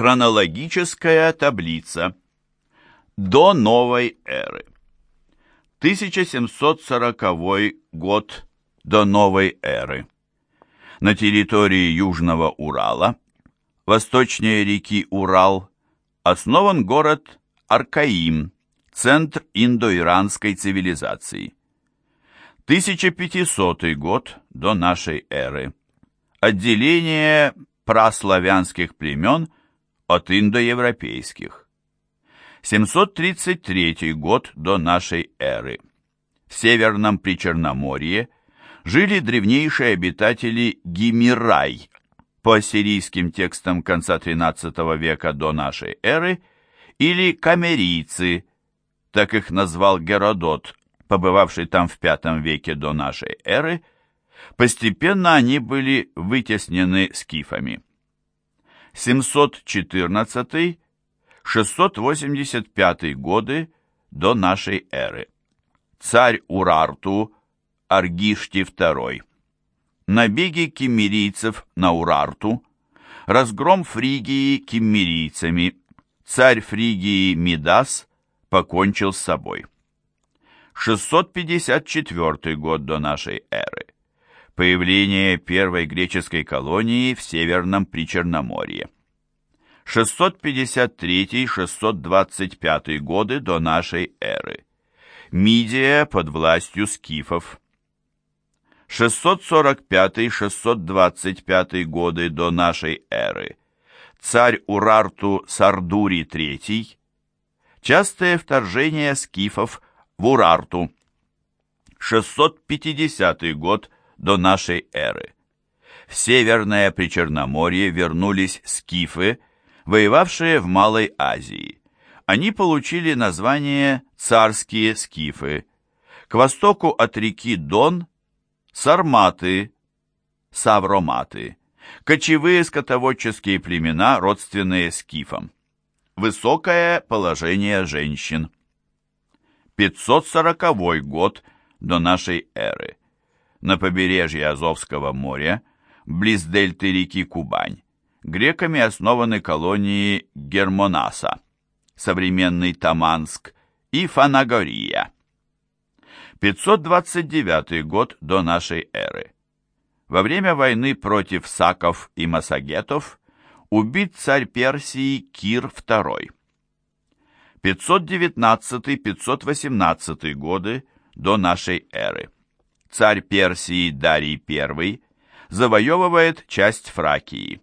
Хронологическая таблица. До новой эры. 1740 год до новой эры. На территории Южного Урала, восточнее реки Урал, основан город Аркаим, центр индоиранской цивилизации. 1500 год до нашей эры. Отделение праславянских племен – от индоевропейских. 733 год до нашей эры. В северном Причерноморье жили древнейшие обитатели Гимирай, по ассирийским текстам конца XIII века до нашей эры, или камерийцы, так их назвал Геродот, побывавший там в V веке до нашей эры, постепенно они были вытеснены скифами. 714-685 годы до нашей эры. Царь Урарту Аргишти II. Набеги киммерийцев на Урарту. Разгром Фригии киммерийцами. Царь Фригии Мидас покончил с собой. 654 год до нашей эры появление первой греческой колонии в Северном Причерноморье. 653-625 годы до нашей эры. Мидия под властью скифов. 645-625 годы до нашей эры. Царь Урарту Сардури III. Частое вторжение скифов в Урарту. 650 год до нашей эры. В Северное Причерноморье вернулись скифы, воевавшие в Малой Азии. Они получили название «царские скифы». К востоку от реки Дон – сарматы, савроматы, кочевые скотоводческие племена, родственные скифам. Высокое положение женщин. 540 год до нашей эры на побережье Азовского моря, близ дельты реки Кубань, греками основаны колонии Гермонаса, современный Таманск и Фанагория. 529 год до нашей эры. Во время войны против саков и массагетов убит царь Персии Кир II. 519-518 годы до нашей эры царь Персии Дарий I завоевывает часть Фракии.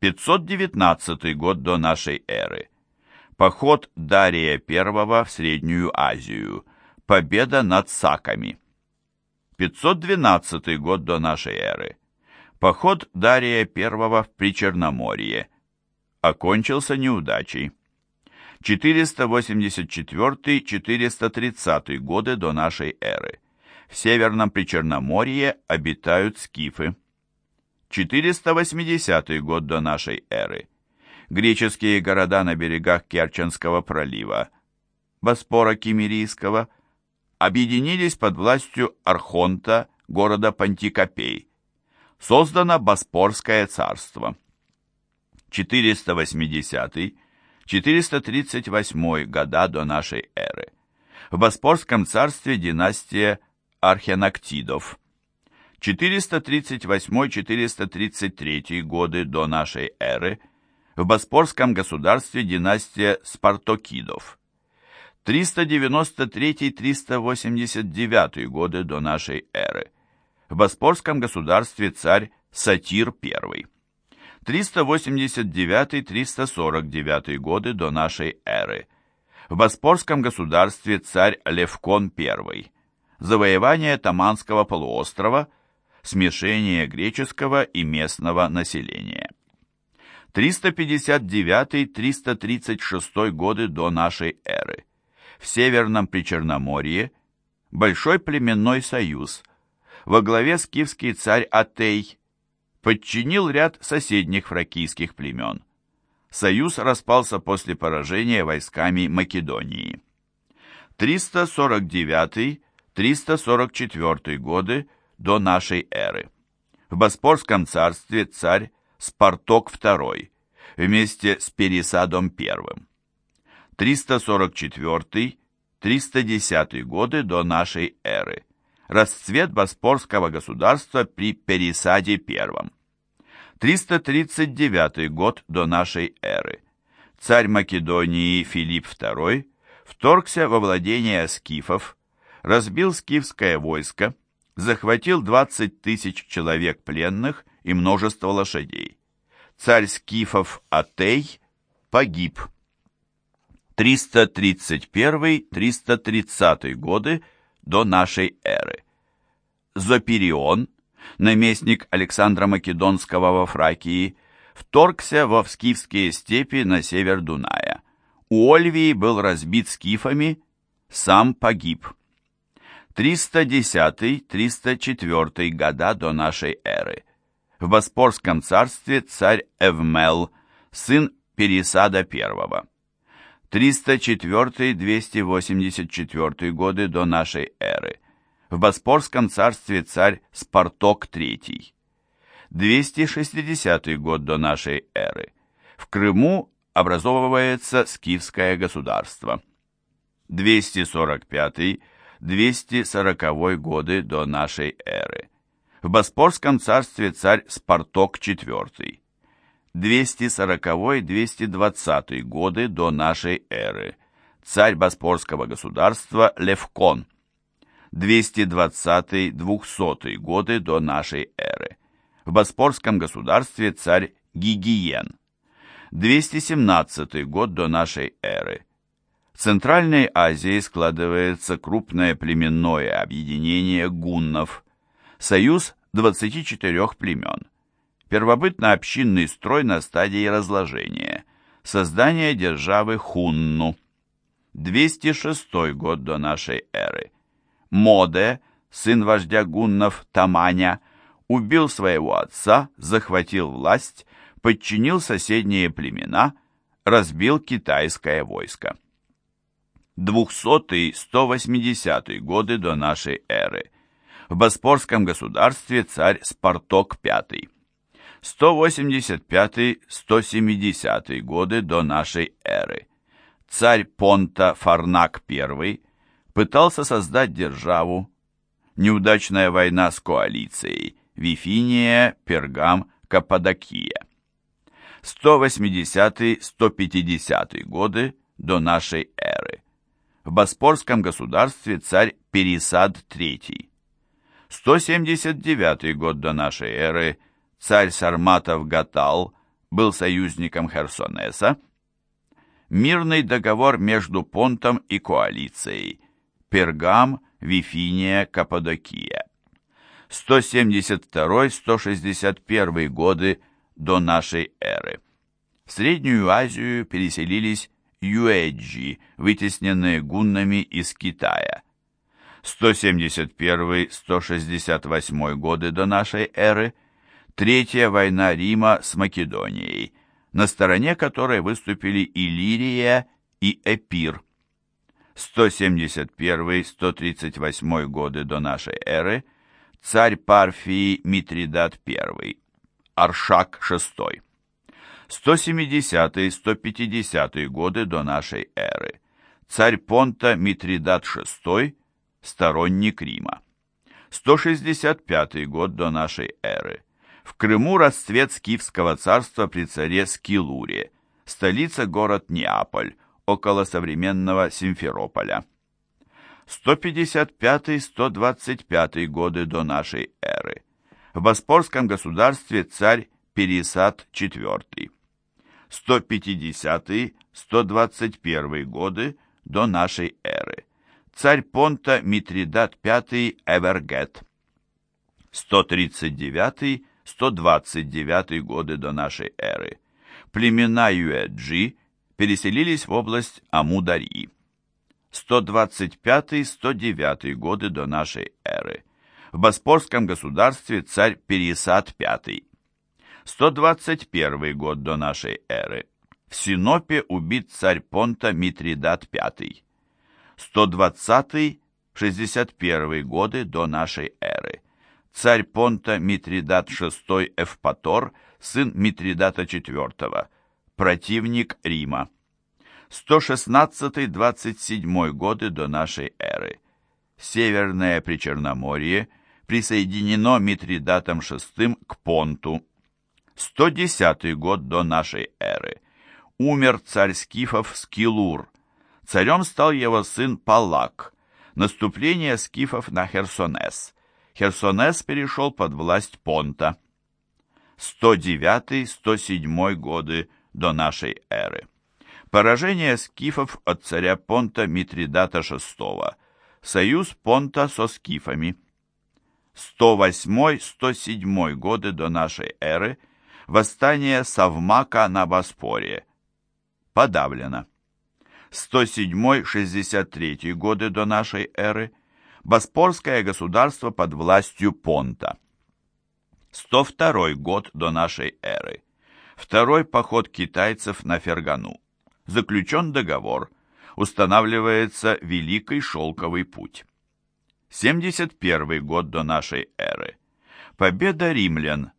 519 год до нашей эры. Поход Дария I в Среднюю Азию. Победа над Саками. 512 год до нашей эры. Поход Дария I в Причерноморье. Окончился неудачей. 484-430 годы до нашей эры в Северном Причерноморье обитают скифы. 480 год до нашей эры. Греческие города на берегах Керченского пролива, Боспора Кимерийского, объединились под властью Архонта, города Пантикопей. Создано Боспорское царство. 480-438 года до нашей эры. В Боспорском царстве династия археноктидов. 438-433 годы до нашей эры в Боспорском государстве династия Спартокидов. 393-389 годы до нашей эры в Боспорском государстве царь Сатир I. 389-349 годы до нашей эры в Боспорском государстве царь Левкон I завоевание Таманского полуострова, смешение греческого и местного населения. 359-336 годы до нашей эры. В Северном Причерноморье Большой племенной союз. Во главе скифский царь Атей подчинил ряд соседних фракийских племен. Союз распался после поражения войсками Македонии. 349 344 годы до нашей эры. В Боспорском царстве царь Спарток II. вместе с Пересадом I. 344-310 годы до нашей эры. Расцвет Боспорского государства при Пересаде I. 339 год до нашей эры. Царь Македонии Филипп II вторгся во владение скифов, разбил скифское войско, захватил 20 тысяч человек пленных и множество лошадей. Царь скифов Атей погиб. 331-330 годы до нашей эры. Зоперион, наместник Александра Македонского во Фракии, вторгся во скифские степи на север Дуная. У Ольвии был разбит скифами, сам погиб. 310-304 года до нашей эры. В Боспорском царстве царь Эвмел, сын Пересада I. 304-284 годы до нашей эры. В Боспорском царстве царь Спарток III. 260 год до нашей эры. В Крыму образовывается скифское государство. 245 240 годы до нашей эры. В Боспорском царстве царь Спарток IV. 240-220 годы до нашей эры. Царь Боспорского государства Левкон. 220-200 годы до нашей эры. В Боспорском государстве царь Гигиен. 217 год до нашей эры. Центральной Азии складывается крупное племенное объединение гуннов, союз 24 племен, первобытно-общинный строй на стадии разложения, создание державы Хунну, 206 год до нашей эры. Моде, сын вождя гуннов Таманя, убил своего отца, захватил власть, подчинил соседние племена, разбил китайское войско. 200-180 годы до нашей эры. В Боспорском государстве царь Спарток V. 185-170 годы до нашей эры. Царь Понта Фарнак I пытался создать державу. Неудачная война с коалицией. Вифиния, Пергам, Каппадокия. 180-150 годы до нашей эры в Боспорском государстве царь Пересад III. 179 год до нашей эры царь Сарматов Гатал был союзником Херсонеса. Мирный договор между Понтом и коалицией. Пергам, Вифиния, Каппадокия. 172-161 годы до нашей эры. В Среднюю Азию переселились юэджи, вытесненные гуннами из Китая. 171-168 годы до нашей эры, Третья война Рима с Македонией, на стороне которой выступили Иллирия и Эпир. 171-138 годы до нашей эры, царь Парфии Митридат I, Аршак VI. 170-150 годы до нашей эры. Царь Понта Митридат VI, сторонник Рима. 165 год до нашей эры. В Крыму расцвет Скифского царства при царе Скилуре, столица город Неаполь, около современного Симферополя. 155-125 годы до нашей эры. В Боспорском государстве царь Пересад IV. 150-121 годы до нашей эры. Царь Понта Митридат V Эвергет. 139-129 годы до нашей эры. Племена Юэджи переселились в область Амударьи. 125-109 годы до нашей эры. В Боспорском государстве царь Пересад V. 121 год до нашей эры. В Синопе убит царь Понта Митридат V. 120-61 годы до нашей эры. Царь Понта Митридат VI Эвпатор, сын Митридата IV, противник Рима. 116-27 годы до нашей эры. Северное Причерноморье присоединено Митридатом VI к Понту. 110 год до нашей эры. Умер царь Скифов Скилур. Царем стал его сын Палак. Наступление скифов на Херсонес. Херсонес перешел под власть Понта. 109-107 годы до нашей эры. Поражение скифов от царя Понта Митридата VI. Союз Понта со скифами. 108-107 годы до нашей эры. Восстание Савмака на Боспоре. Подавлено. 107-63 годы до нашей эры. Боспорское государство под властью Понта. 102 год до нашей эры. Второй поход китайцев на Фергану заключен договор, устанавливается Великий Шелковый путь. 71 год до нашей эры. Победа римлян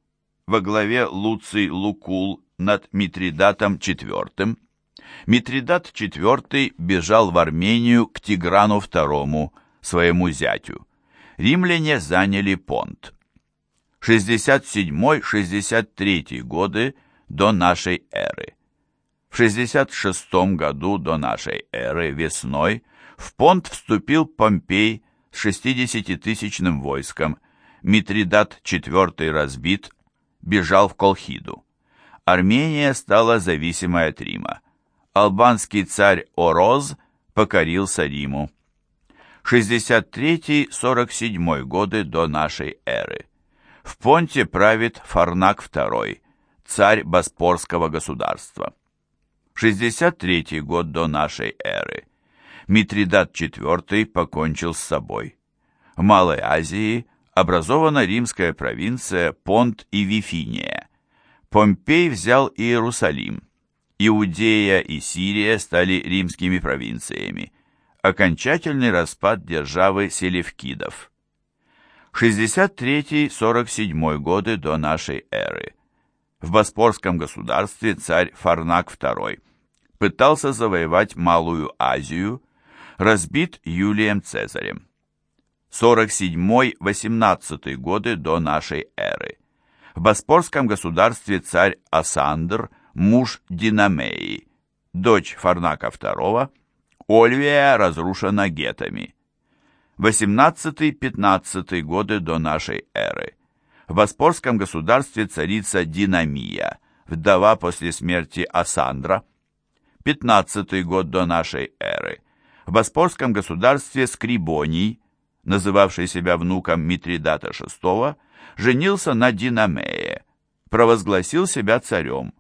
во главе Луций Лукул над Митридатом IV. Митридат IV бежал в Армению к Тиграну II, своему зятю. Римляне заняли Понт. 67-63 годы до нашей эры. В 66 году до нашей эры весной в Понт вступил Помпей с 60-тысячным войском. Митридат IV разбит, бежал в Колхиду. Армения стала зависимой от Рима. Албанский царь Ороз покорился Риму. 63-47 годы до нашей эры. В Понте правит Фарнак II, царь Боспорского государства. 63 год до нашей эры. Митридат IV покончил с собой. В Малой Азии образована римская провинция Понт и Вифиния. Помпей взял Иерусалим. Иудея и Сирия стали римскими провинциями. Окончательный распад державы селевкидов. 63-47 годы до нашей эры. В Боспорском государстве царь Фарнак II пытался завоевать Малую Азию, разбит Юлием Цезарем. 47-18 годы до нашей эры. В Боспорском государстве царь Асандр, муж Динамеи, дочь Фарнака II, Ольвия разрушена гетами. 18-15 годы до нашей эры. В Боспорском государстве царица Динамия, вдова после смерти Асандра, 15 год до нашей эры. В Боспорском государстве Скрибоний, называвший себя внуком Митридата VI, женился на Динамее, провозгласил себя царем.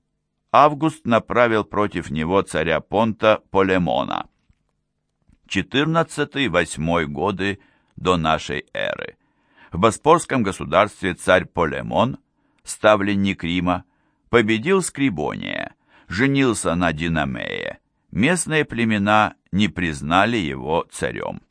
Август направил против него царя Понта Полемона. 14-8 годы до нашей эры. В Боспорском государстве царь Полемон, ставленник Рима, победил Скрибония, женился на Динамее. Местные племена не признали его царем.